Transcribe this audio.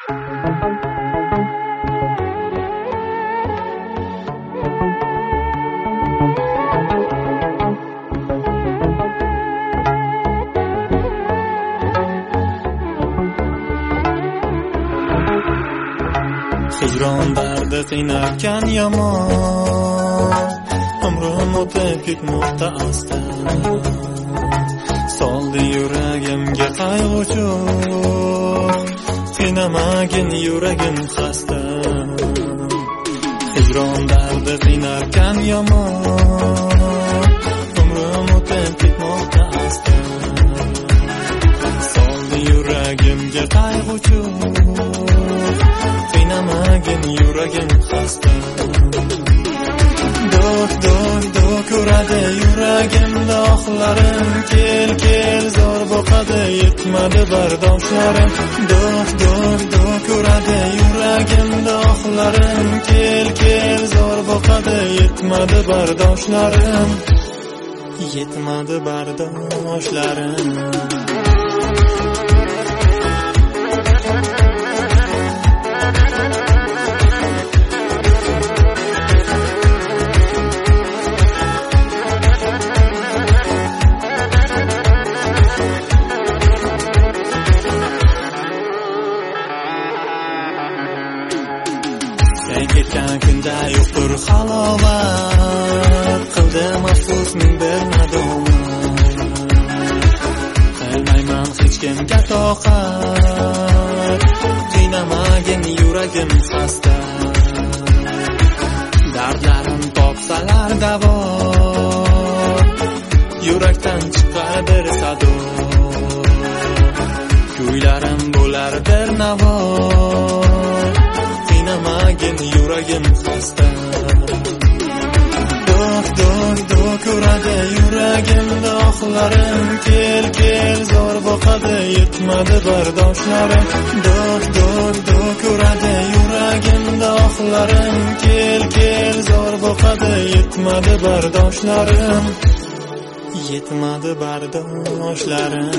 hijron dardi qiynarkan yomon umrim o'tib ketmoqda asta. Soldi yuragimga qayg'u qiynamagin yuragim xasta hijron dardi qiynarkan yomon umrim o'tib ketmoqda asta soldi yuragimga qayg'u qiynamagin yuragim xasta dok dok dok uradi yuragim dog'larim kel kel. Yetmadi bardoshlarim. Dok dok dok uradi yuragim dog'larim kel kel zo'r boqadi yetmadi bardoshlarim. Yetmadi bardoshlarim. Sen ketgan kunda yo'qdir halovat. Qildim afsus men bir nadomat qilmayman hech kimga toqat. Qiynamagin yuragim xasta. Dardlarim topsalar davo. Yurakdan chiqardir sado. Kuylarim bo'lar bir navo. Qiynamagin yuragim xasta dok dok dok uradi yuragim dohlarim kel kel zo'r boqadi yetmadi bardoshlarim dok dok dok uradi yuragim dohlarim kel kel zo'r boqadi yetmadi bardoshlarim yetmadi bardoshlarim